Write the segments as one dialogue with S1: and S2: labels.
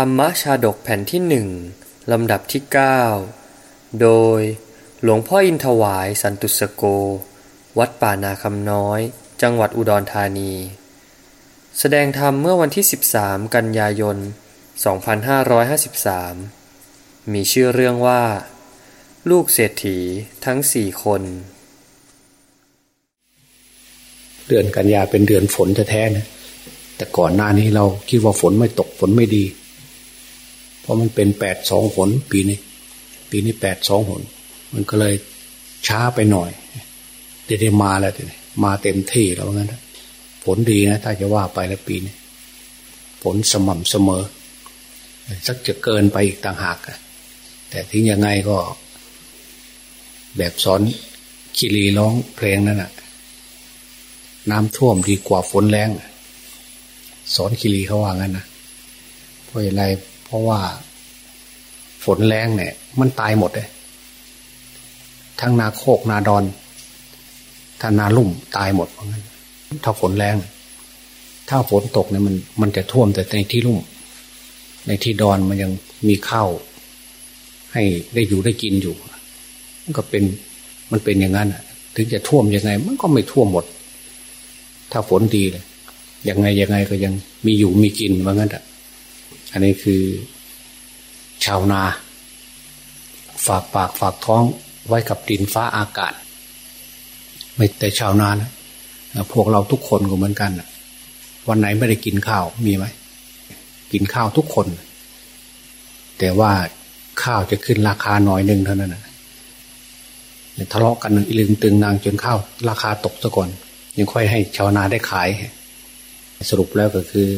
S1: ธรรมชาดกแผ่นที่หนึ่งลำดับที่ 9 โดยหลวงพ่ออินทวายสันตุสโก วัดป่านาคำน้อย จังหวัดอุดรธานี แสดงธรรมเมื่อวันที่ 13 กันยายน 2553 มีชื่อเรื่องว่า ลูกเศรษฐีทั้งสี่คน
S2: เดือนกันยาเป็นเดือนฝนแท้ๆนะแต่ก่อนหน้านี้เราคิดว่าฝนไม่ตกฝนไม่ดี เพราะมันเป็นแปดสองฝนปีนี้ ปีนี้แปดสองฝนมันก็เลยช้าไปหน่อยเดี๋ยวได้มาแล้วเดี๋ยวมาเต็มที่แล้วงั้นฝนดีนะถ้าจะว่าไปแล้วปีนี้ฝนสม่ำเสมอ สักจะเกินไปอีกต่างหากแต่ทิ้งยังไงก็ แบบสอนคีรีร้องเพลงนั่นแหะน้ำท่วมดีกว่าฝนแรงสอนคีรีเขาว่างั้นนะเพราะอะไร ราะว่า ฝนแรงเนี่ย มันตายหมดเลยทั้งนาโคกนาดอนถ้านาลุ่มตายหมดเพราะงั้นถ้าฝนแรงถ้าฝนตกเนี่ยมันมันจะท่วมแต่ในที่ลุ่ม ในที่ดอนมันยังมีข้าวให้ได้อยู่ได้กินอยู่ มันก็เป็นมันเป็นอย่างนั้นถึงจะท่วมยังไง มันก็ไม่ท่วมหมด ถ้าฝนดีเลยยังไงยังไงก็ยังมีอยู่มีกินว่างั้นอะ อันนี้คือชาวนา ฝากปากฝากท้องไว้กับดินฟ้าอากาศ ไม่แต่ชาวนานะพวกเราทุกคนก็เหมือนกันวันไหนไม่ได้กินข้าวมีไหมกินข้าวทุกคน แต่ว่าข้าวจะขึ้นราคาหน่อยหนึ่งเท่านั้นนะทะเลาะกันอีลึงตึงนางจนข้าวราคาตกซะก่อน ยังค่อยให้ชาวนาได้ขาย สรุปแล้วก็คือ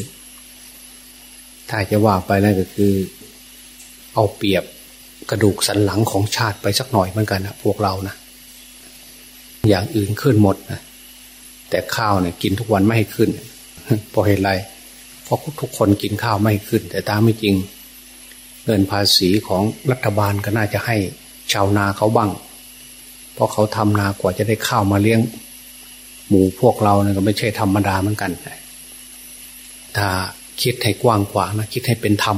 S2: ถ้าจะว่าไปแล้วก็คือ เอาเปรียบกระดูกสันหลังของชาติไปสักหน่อยเหมือนกันนะพวกเรานะอย่างอื่นขึ้นหมดนะแต่ข้าวเนี่ยกินทุกวันไม่ให้ขึ้นเพราะเหตุไรเพราะทุกคนกินข้าวไม่ขึ้น แต่ตามไม่จริง เงินภาษีของรัฐบาลก็น่าจะให้ชาวนาเขาบ้าง เพราะเขาทำนากว่าจะได้ข้าวมาเลี้ยง หมูพวกเราเนี่ยก็ไม่ใช่ธรรมดาเหมือนกันถ้า คิดให้กว้างขวางนะคิดให้เป็นธรรม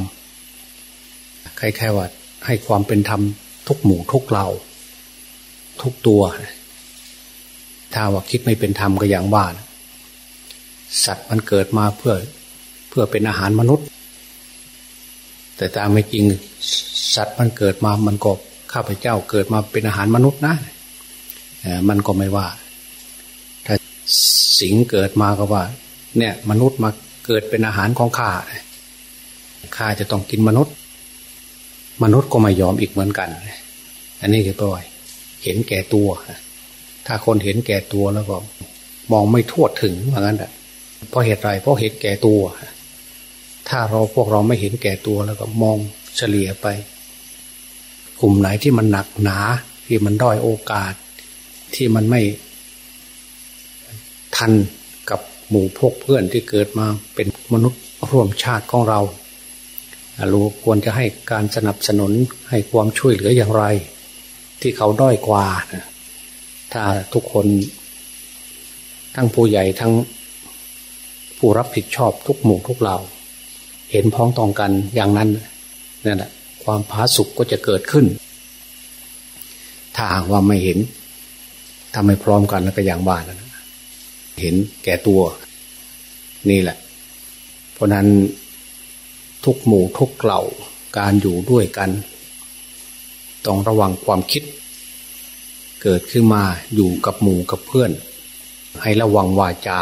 S2: ใครๆว่า ให้ความเป็นธรรมทุกหมู่ทุกเราทุกตัว ถ้าว่าคิดไม่เป็นธรรมก็อย่างว่าสัตว์มันเกิดมาเพื่อเพื่อเป็นอาหารมนุษย์ แต่ตามไม่จริงสัตว์มันเกิดมามันก็ข้าพเจ้าเกิดมาเป็นอาหารมนุษย์นะมันก็ไม่ว่า ถ้าสิงเกิดมาก็ว่า เนี่ย มนุษย์มา เกิดเป็นอาหารของข้าข้าจะต้องกินมนุษย์ มนุษย์ก็ไม่ยอมอีกเหมือนกัน อันนี้คือปล่อย เห็นแก่ตัว ถ้าคนเห็นแก่ตัวแล้วก็ มองไม่ทั่วถึงเหมือนกันแหละเพราะเหตุไรเพราะเห็นแก่ตัว ถ้าเราพวกเราไม่เห็นแก่ตัวแล้วก็มองเฉลี่ยไป กลุ่มไหนที่มันหนักหนา ที่มันด้อยโอกาส ที่มันไม่ทันกับ หมู่พวกเพื่อนที่เกิดมาเป็นมนุษย์ร่วมชาติของเรารู้ควรจะให้การสนับสนุนให้ความช่วยเหลืออย่างไร ที่เขาด้อยกว่า ถ้าทุกคน ทั้งผู้ใหญ่ทั้งผู้รับผิดชอบทุกหมู่ทุกเหล่า เห็นพ้องต้องกันอย่างนั้นนั่นแหละความผาสุกก็จะเกิดขึ้น ถ้าหากว่าไม่เห็นทำไม่พร้อมกันแล้วก็อย่างบ้านนะ เห็นแก่ตัว นี่แหละ เพราะนั้นทุกหมู่ทุกเหล่าการอยู่ด้วยกัน ต้องระวังความคิด เกิดขึ้นมาอยู่กับหมู่กับเพื่อน ให้ระวังวาจา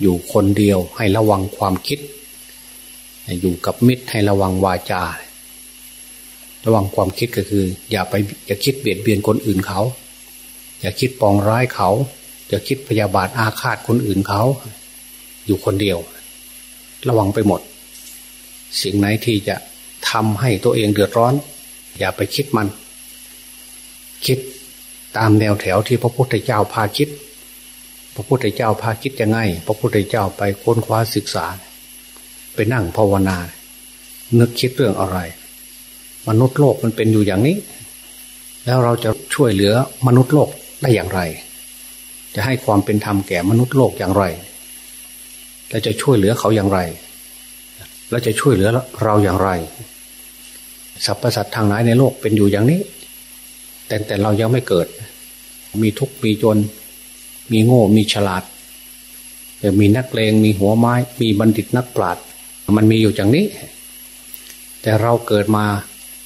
S2: อยู่คนเดียวให้ระวังความคิด อยู่กับมิตรให้ระวังวาจา ระวังความคิดก็คือ อย่าไปอย่าคิดเบียดเบียนคนอื่นเขา อย่าคิดปองร้ายเขา จะคิดพยาบาทอาฆาตคนอื่นเขา อยู่คนเดียว ระวังไปหมด สิ่งไหนที่จะทำให้ตัวเองเดือดร้อน อย่าไปคิดมัน คิดตามแนวแถวที่พระพุทธเจ้าพาคิด พระพุทธเจ้าพาคิดยังไง พระพุทธเจ้าไปค้นคว้าศึกษา ไปนั่งภาวนา นึกคิดเรื่องอะไร มนุษย์โลกมันเป็นอยู่อย่างนี้ แล้วเราจะช่วยเหลือมนุษย์โลกได้อย่างไร จะให้ความเป็นธรรมแก่มนุษย์โลกอย่างไร และจะช่วยเหลือเขาอย่างไร แล้วจะช่วยเหลือเราอย่างไรสรรพสัตว์ทางไหนในโลกเป็นอยู่อย่างนี้ แต่แต่เรายังไม่เกิด มีทุกข์มีจน มีโง่ มีฉลาด มีนักเลง มีหัวไม้ มีบัณฑิตนักปราชญ์ มันมีอยู่อย่างนี้ แต่เราเกิดมา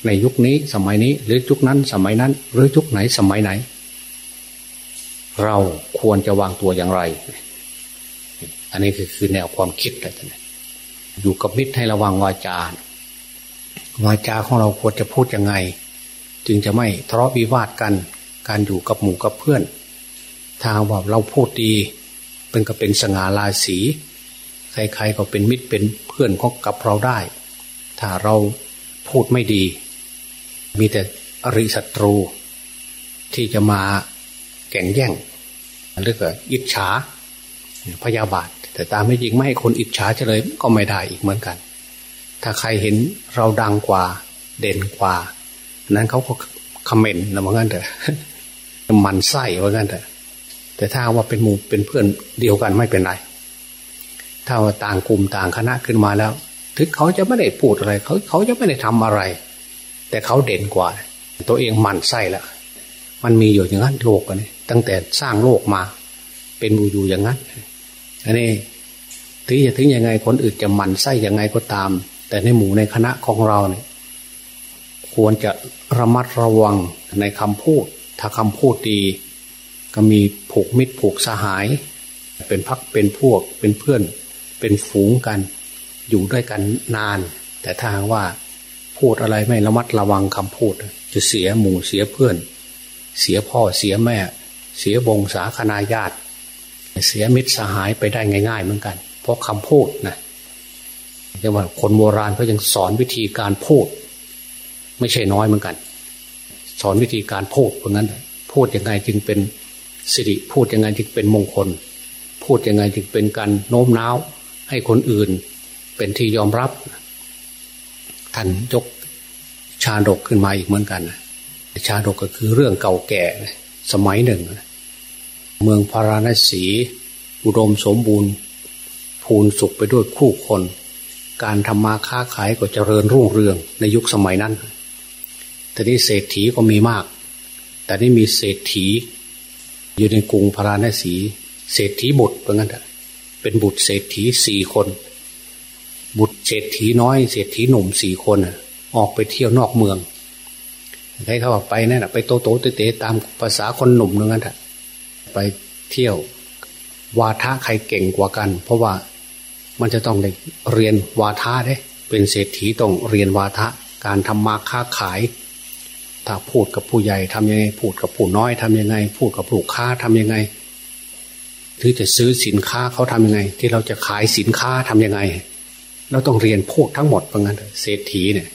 S2: ในยุคนี้สมัยนี้หรือยุคนั้นสมัยนั้น หรือยุคไหนสมัยไหน เราควรจะวางตัวอย่างไร อันนี้คือคือแนวความคิดอะไรต่างอยู่กับมิตรให้ระวังวาจาวาจาของเราควรจะพูดยังไง จึงจะไม่ทะเลาะวิวาทกัน การอยู่กับหมู่กับเพื่อนทางว่าเราพูดดีเป็นก็เป็นสง่าราศีใครๆก็เป็นมิตรเป็นเพื่อนของกับเราได้ ถ้าเราพูดไม่ดี มีแต่อริศัตรู ที่จะมาแก่งแย่ง หรือก็อิจฉาพยาบาท แต่ตามไม่จริงไม่ให้คนอิจฉาเฉลยก็ไม่ได้อีกเหมือนกัน ถ้าใครเห็นเราดังกว่าเด่นกว่า นั้นเขาก็คอมเมนต์นะเหมือนกันเถอะมันไส้เหมือนกันเถอะแต่ถ้าว่าเป็นหมู่เป็นเพื่อนเดียวกันไม่เป็นไร ถ้าว่าต่างกลุ่มต่างคณะขึ้นมาแล้ว ถึงเขาจะไม่ได้พูดอะไร เขาเขาจะไม่ได้ทำอะไร แต่เขาเด่นกว่า ตัวเองมันไส้แล้ว มันมีอยู่อย่างนั้นโลกนี้ตั้งแต่สร้างโลกมา เป็นอยู่อย่างนั้นอันนี้ถึงจะถึงยังไงคนอื่นจะมันไส้ยังไงก็ตาม แต่ในหมู่ในคณะของเราเนี่ยควรจะระมัดระวังในคำพูด ถ้าคำพูดดี ก็มีผูกมิตรผูกสหาย เป็นพักเป็นพวกเป็นเพื่อน เป็นฝูงกัน อยู่ด้วยกันนาน แต่ถ้าว่าพูดอะไรไม่ระมัดระวังคำพูด จะเสียหมู่เสียเพื่อน เสียพ่อเสียแม่ เสียวงศาคณาญาติ เสียมิตรสหายไปได้ง่าย ๆ เหมือนกัน เพราะคำพูดนะเรียกว่าคนโบราณเขายังสอนวิธีการพูด ไม่ใช่น้อยเหมือนกัน สอนวิธีการพูดเพราะงั้น พูดยังไงจึงเป็นสิริพูดยังไงจึงเป็นมงคล พูดยังไงจึงเป็นการโน้มน้าว ให้คนอื่นเป็นที่ยอมรับท่านยกชาดกขึ้นมาอีกเหมือนกัน ชาดกก็คือเรื่องเก่าแก่สมัยหนึ่ง เมืองพาราณสี อุดมสมบูรณ์ พูนสุขไปด้วยคู่คน การทำมาค้าขายก็เจริญรุ่งเรืองในยุคสมัยนั้นแต่นี้เศรษฐีก็มีมาก แต่นี่มีเศรษฐี อยู่ในกรุงพาราณสี เศรษฐีบุตรเพราะงั้นเป็นบุตรเศรษฐีสี่คน บุตรเศรษฐีน้อยเศรษฐีหนุ่มสี่คนออกไปเที่ยวนอกเมือง ใครเขาบอกไปนั่นไปโตโตเตะตามภาษาคนหนุ่มนึงนั่นแหะไปเที่ยว วาทะใครเก่งกว่ากัน เพราะว่ามันจะต้องได้เรียนวาทะเด้เป็นเศรษฐีต้องเรียนวาทะการทำมาค้าขาย ถ้าพูดกับผู้ใหญ่ทำยังไง พูดกับผู้น้อยทำยังไง พูดกับลูกค้าทำยังไงหรือจะซื้อสินค้าเขาทำยังไง ที่เราจะขายสินค้าทำยังไง เราต้องเรียนพูดทั้งหมดเพราะงั้นเศรษฐีเนี่ย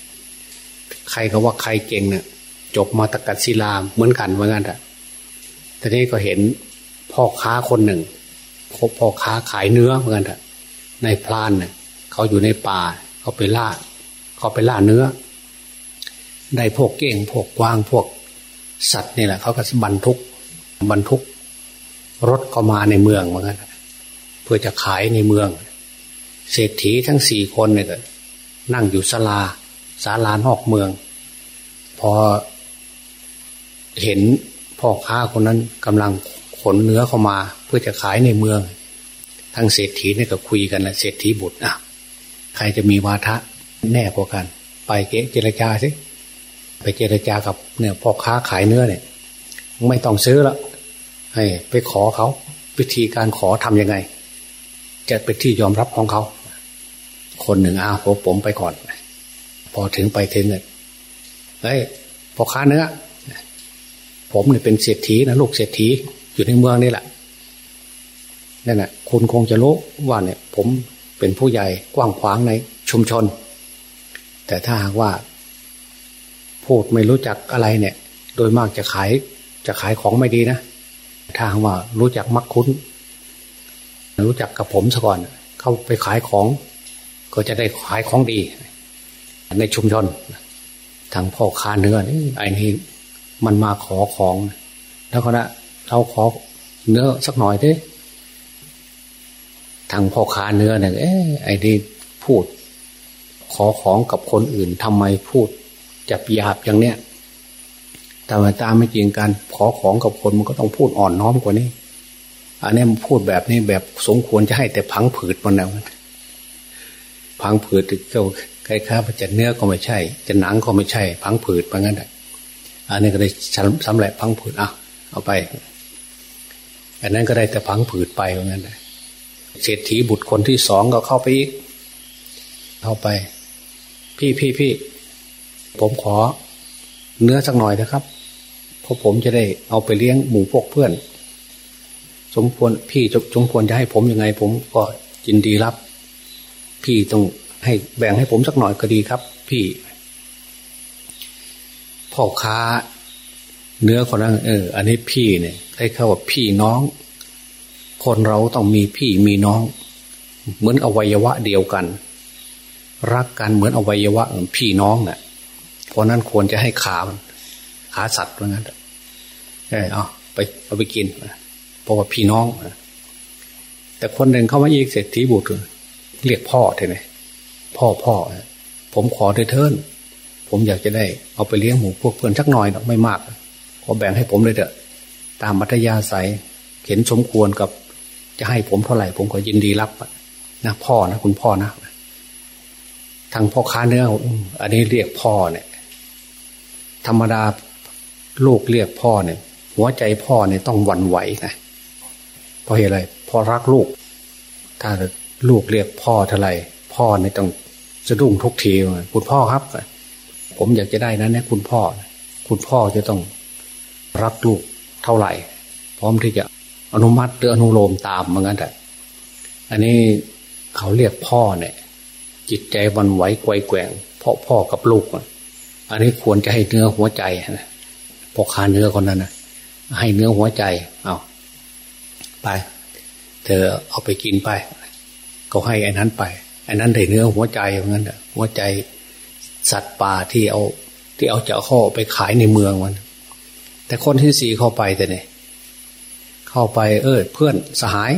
S2: ใครก็ว่าใครเก่งเนี่ย จบมาตะกัดศิลาเหมือนกันเหมือนกันแต่ทีนี้ก็เห็นพ่อค้าคนหนึ่งพบพ่อค้าขายเนื้อเหมือนกันอะในพลานเนี่ยเขาอยู่ในป่าเขาไปล่าเขาไปล่าเนื้อ ได้พวกเก่งพวกกวางพวกสัตว์นี่แหละเขาก็บรรทุกบรรทุก รถเข้ามาในเมืองเหมือนกันเพื่อจะขายในเมือง เศรษฐีทั้งสี่คนเนี่ยนั่งอยู่ศาลาศาลานอกเมือง พอ เห็นพ่อค้าคนนั้นกำลังขนเนื้อเข้ามา เพื่อจะขายในเมืองทั้งเศรษฐีเนี่ยก็คุยกันนะเศรษฐีบุตรอะใครจะมีวาทะแน่กว่ากัน ไปเกเจรจาสิไปเจรจากับเนี่ยพ่อค้าขายเนื้อเนี่ย ไม่ต้องซื้อละให้ไปขอเขาวิธีการขอทํำยังไง จะเป็นที่ยอมรับของเขา คนหนึ่งอ้าวผมผมไปก่อน พอถึงไปถึงเนี่ยเฮ้ยพ่อค้าเนื้อ ผมเนี่ยเป็นเศรษฐีนะลูกเศรษฐีอยู่ในเมืองนี่แหละนั่นแหละคุณคงจะรู้ว่าเนี่ย ผมเป็นผู้ใหญ่กว้างขวางในชุมชน แต่ถ้าหากว่าพูดไม่รู้จักอะไรเนี่ย โดยมากจะขายจะขายของไม่ดีนะถ้าว่ารู้จักมักคุ้น รู้จักกับผมซะก่อน เข้าไปขายของ ก็จะได้ขายของดี ในชุมชนทางพ่อค้าเนื้อไอ้นี่ มันมาขอของแล้วก็นะเราขอเนื้อสักหน่อยดิทางพ่อค้าเนื้อเนี่ยเอ้ไอ้นี่พูด ขอของกับคนอื่นทำไมพูดจับหยาบอย่างเนี้ยแต่ว่าตามไม่จริงการขอของกับคนมันก็ต้องพูดอ่อนน้อมกว่านี้ อันนี้มันพูดแบบนี้แบบสมควรจะให้แต่พังผืดมันแล้วพังผืดก็คล้ายๆจะเนื้อก็ไม่ใช่ จะหนังก็ไม่ใช่ พังผืดเพราะงั้น อันนี้ก็ได้สำเร็จพังผืดอะเอาไป อันนั้นก็ได้แต่พังผืดไปเพราะงั้นเศรษฐีบุตรคนที่สองก็เข้าไปอีก เข้าไป พี่พี่พี่ผมขอเนื้อสักหน่อยนะครับเพราะผมจะได้เอาไปเลี้ยงหมูพวกเพื่อน สมควรพี่สมควรจะให้ผมยังไง ผมก็ยินดีรับ พี่ต้องให้แบ่งให้ผมสักหน่อยก็ดีครับ พี่ พ่อค้า เนื้อคนนั้นเออ อันนี้พี่เนี่ยให้เข้าว่าพี่น้อง คนเราต้องมีพี่มีน้อง เหมือนอวัยวะเดียวกัน รักกันเหมือนอวัยวะพี่น้องเนะ่ะเพราะนั้นควรจะให้ขาขาสัตว์ว่างั้นเออเอาไปเอาไปกินเพราะว่าพี่น้องแต่คนหนึ่งเข้ามาอีกเศรษฐีบุตรเรียกพ่อเท่ไหมพ่อพ่อผมขอเทิน ผมอยากจะได้เอาไปเลี้ยงหมูพวกเพื่อนสักหน่อยไม่มากขอแบ่งให้ผมเลยเถอะ ตามมัธยาศัยเห็นสมควรกับ จะให้ผมเท่าไหร่ ผมก็ยินดีรับนะพ่อนะคุณพ่อนะทางพ่อค้าเนื้ออันนี้เรียกพ่อเนี่ย ธรรมดาลูกเรียกพ่อเนี่ย หัวใจพ่อเนี่ยต้องวันไหวนะเพราะเหตุอะไรพ่อรักลูก ถ้าลูกเรียกพ่อเท่าไหร่พ่อเนี่ยต้องสะดุ้งทุกทีคุณพ่อครับ ผมอยากจะได้นั้นนะคุณพ่อ คุณพ่อจะต้องรักลูกเท่าไหร่ พร้อมที่จะอนุมัติหรืออนุโลมตามเหมือนกันแต่อันนี้เขาเรียกพ่อเนี่ย จิตใจวันไหวไกวแกว่งเพราะพ่อกับลูกอันนี้ควรจะให้เนื้อหัวใจนะพอคาเนื้อคนนั้นนะให้เนื้อหัวใจ เอาไป เธอเอาไปกินไป ก็ให้อันนั้นไปอันนั้นได้เนื้อหัวใจเหมือนกันหัวใจ สัตว์ป่าที่เอาที่เอาจะข้าไปขายในเมืองมัน แต่คนที่สี่เข้าไปแต่เนี่ยเข้าไปเออเพื่อนสหาย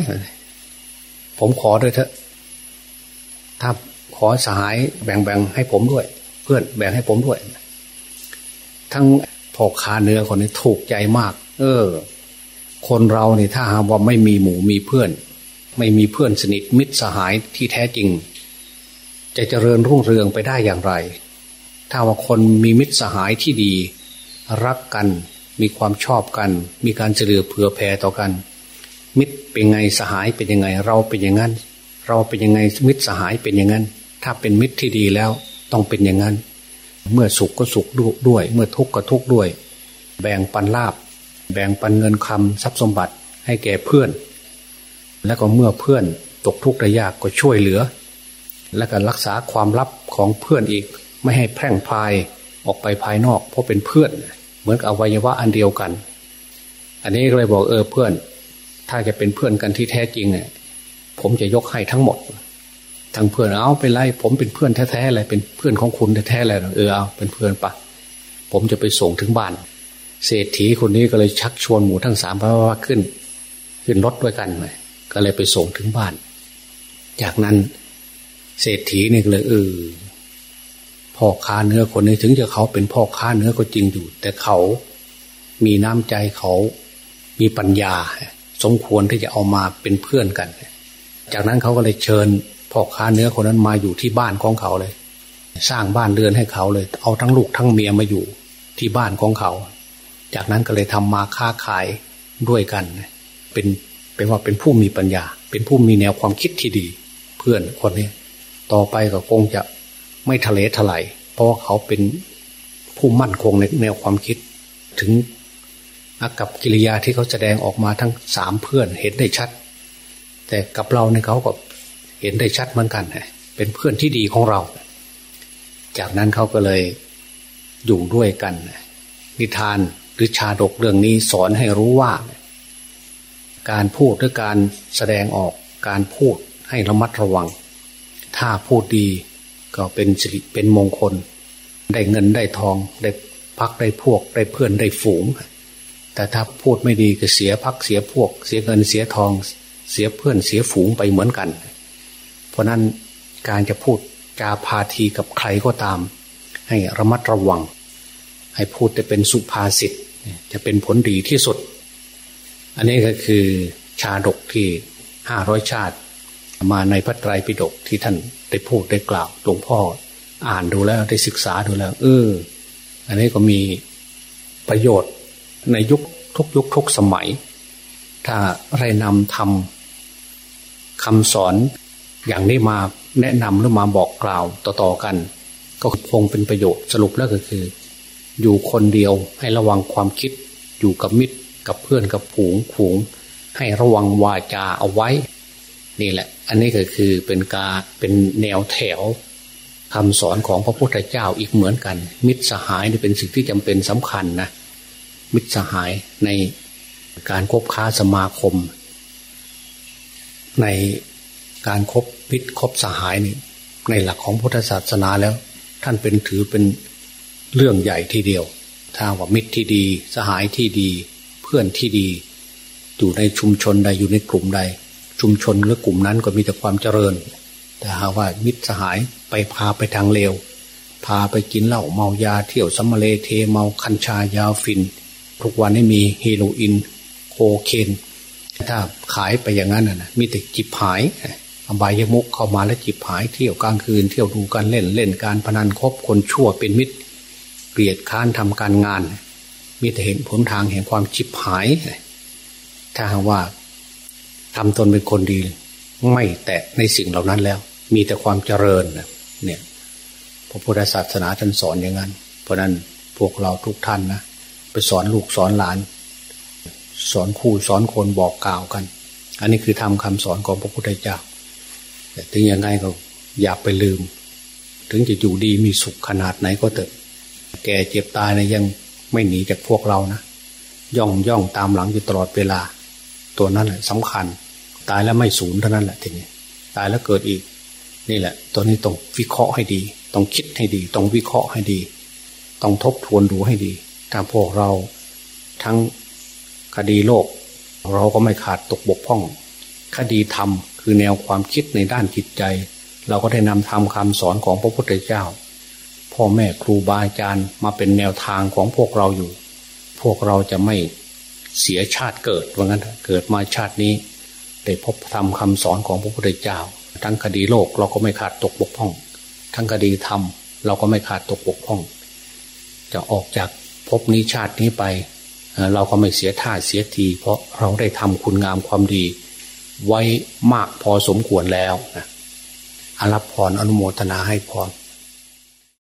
S2: ผมขอด้วยเถอะ ถ้าขอสหายแบ่งๆให้ผมด้วย เพื่อนแบ่งให้ผมด้วย ทั้งพอคาเนื้อคนนี้ถูกใจมาก เออ คนเราเนี่ยถ้าหาว่าไม่มีหมูมีเพื่อน ไม่มีเพื่อนสนิทมิตรสหายที่แท้จริง จะเจริญรุ่งเรืองไปได้อย่างไร ถ้าว่าคนมีมิตรสหายที่ดี รักกัน มีความชอบกัน มีการเฉลือเผื่อแผ่ต่อกัน มิตรเป็นไงสหายเป็นยังไง เราเป็นอย่างนั้น เราเป็นยังไงมิตรสหายเป็นอย่างนั้น ถ้าเป็นมิตรที่ดีแล้วต้องเป็นอย่างนั้น เมื่อสุขก็สุขด้วย เมื่อทุกข์ก็ทุกข์ด้วย แบ่งปันลาบ แบ่งปันเงินคำทรัพย์สมบัติให้แก่เพื่อน แล้วก็เมื่อเพื่อนตกทุกข์ได้ยากก็ช่วยเหลือ และก็รักษาความลับของเพื่อนอีก ไม่ให้แพร่งพายออกไปภายนอก เพราะเป็นเพื่อน เหมือนอวัยวะอันเดียวกัน อันนี้ก็เลยบอกเออเพื่อน ถ้าจะเป็นเพื่อนกันที่แท้จริงเนี่ยผมจะยกให้ทั้งหมดทั้งเพื่อนเอาไปไล่ผมเป็นเพื่อนแท้ๆเลยเป็นเพื่อนของคุณแท้ๆเลยเออเอาเป็นเพื่อนปะผมจะไปส่งถึงบ้าน เศรษฐีคนนี้ก็เลยชักชวนหมู่ทั้งสามพระว่าขึ้น ขึ้นรถด้วยกันเลยก็เลยไปส่งถึงบ้าน จากนั้น เศรษฐีนี่เลยเออ พ่อค้าเนื้อคนนี้ถึงจะเขาเป็นพ่อค้าเนื้อก็จริงอยู่ แต่เขามีน้ำใจเขามีปัญญา สมควรที่จะเอามาเป็นเพื่อนกัน จากนั้นเขาก็เลยเชิญพ่อค้าเนื้อคนนั้นมาอยู่ที่บ้านของเขาเลย สร้างบ้านเรือนให้เขาเลย เอาทั้งลูกทั้งเมียมาอยู่ที่บ้านของเขา จากนั้นก็เลยทำมาค้าขายด้วยกัน เป็นเป็นว่าเป็นผู้มีปัญญา เป็นผู้มีแนวความคิดที่ดี เพื่อนคนนี้ ต่อไปก็คงจะ ไม่ทะเลทลายเพราะเขาเป็นผู้มั่นคงในแนวความคิด ถึงอากับกิริยาที่เขาแสดงออกมาทั้งสามเพื่อนเห็นได้ชัด แต่กับเราเนี่ยเขาก็เห็นได้ชัดเหมือนกันเป็นเพื่อนที่ดีของเรา จากนั้นเขาก็เลยอยู่ด้วยกัน นิทานหรือชาดกเรื่องนี้สอนให้รู้ว่า การพูดหรือการแสดงออกการพูดให้ระมัดระวัง ถ้าพูดดี ก็เป็นสิริเป็นมงคล ได้เงินได้ทอง ได้พักได้พวก ได้เพื่อนได้ฝูง แต่ถ้าพูดไม่ดีก็เสียพักเสียพวก เสียเงินเสียทอง เสียเพื่อนเสียฝูงไปเหมือนกัน เพราะนั้นการจะพูดจาพาทีกับใครก็ตาม ให้ระมัดระวัง ให้พูดแต่เป็นสุภาษิตจะเป็นผลดีที่สุด อันนี้ก็คือชาดกที่ห้าร้อยชาติ มาในพระไตรปิฎกที่ท่านได้พูดได้กล่าวหลวงพ่อ อ่านดูแล้วได้ศึกษาดูแล้ว เออ อันนี้ก็มีประโยชน์ในยุคทุกยุคทุกสมัย ถ้าไรนำทำคำสอนอย่างนี้มาแนะนำหรือมาบอกกล่าวต่อๆกัน ก็คงเป็นประโยชน์สรุปแล้วก็คือ อยู่คนเดียวให้ระวังความคิด อยู่กับมิตรกับเพื่อนกับผูงผูง ให้ระวังวาจาเอาไว้ นี่แหละ อันนี้ก็คือเป็นการเป็นแนวแถวคำสอนของพระพุทธเจ้าอีกเหมือนกัน มิตรสหายนี่เป็นสิ่งที่จำเป็นสำคัญนะมิตรสหายในการคบค้าสมาคม ในการครบมิตรคบสหายนี่ในหลักของพุทธศาสนาแล้ว ท่านเป็นถือเป็นเรื่องใหญ่ทีเดียว ถ้าว่ามิตรที่ดี สหายที่ดี เพื่อนที่ดี อยู่ในชุมชนใดอยู่ในกลุ่มใด ชุมชนหรือกลุ่มนั้นก็มีแต่ความเจริญ แต่หากว่ามิตรสหายไปพาไปทางเลว พาไปกินเหล้าเมายาเที่ยวสัมมาเลเทเมาคัญชายาฟิน ทุกวันนี้มีเฮโรอีนโคเคนถ้าขายไปอย่างนั้นนะมีแต่จิบหายอบายมุกเข้ามาแล้วจิบหายเที่ยวกลางคืน เที่ยวดูการเล่นเล่นการพนันคบคนชั่วเป็นมิตรเกลียดค้านทำการงาน มีแต่เห็นผลทางแห่งความจิบหาย ถ้าหากว่า ทำตนเป็นคนดี ไม่แตะในสิ่งเหล่านั้นแล้ว มีแต่ความเจริญเนี่ยพระพุทธศาสนาท่านสอนอย่างนั้น เพราะนั้นพวกเราทุกท่านนะไปสอนลูกสอนหลาน สอนคู่สอนคนบอกกล่าวกัน อันนี้คือทำคำสอนของพระพุทธเจ้า แต่ถึงยังไงก็อย่าไปลืม ถึงจะอยู่ดีมีสุขขนาดไหนก็เถอะแก่เจ็บตายนะยังไม่หนีจากพวกเรานะย่องย่องตามหลังอยู่ตลอดเวลา ตัวนั้นแหละสำคัญ ตายแล้วไม่สูญเท่านั้นแหละทีนี้ตายแล้วเกิดอีก นี่แหละ ตัวนี้ต้องวิเคราะห์ให้ดี ต้องคิดให้ดี ต้องวิเคราะห์ให้ดี ต้องทบทวนดูให้ดีถ้าพวกเราทั้งคดีโลก เราก็ไม่ขาดตกบกพร่อง คดีธรรมคือแนวความคิดในด้านจิตใจ เราก็ได้นำทำคำสอนของพระพุทธเจ้า พ่อแม่ครูบาอาจารย์มาเป็นแนวทางของพวกเราอยู่ พวกเราจะไม่เสียชาติเกิดว่างั้นเกิดมาชาตินี้ ได้พบทำคำสอนของพระพุทธเจ้า ทั้งคดีโลกเราก็ไม่ขาดตกบกพร่อง ทั้งคดีธรรมเราก็ไม่ขาดตกบกพร่อง จะออกจากภพนี้ชาตินี้ไป เราก็ไม่เสียท่าเสียที เพราะเราได้ทำคุณงามความดี ไว้มากพอสมควรแล้วนะอรับพรอนุโมทนาให้พร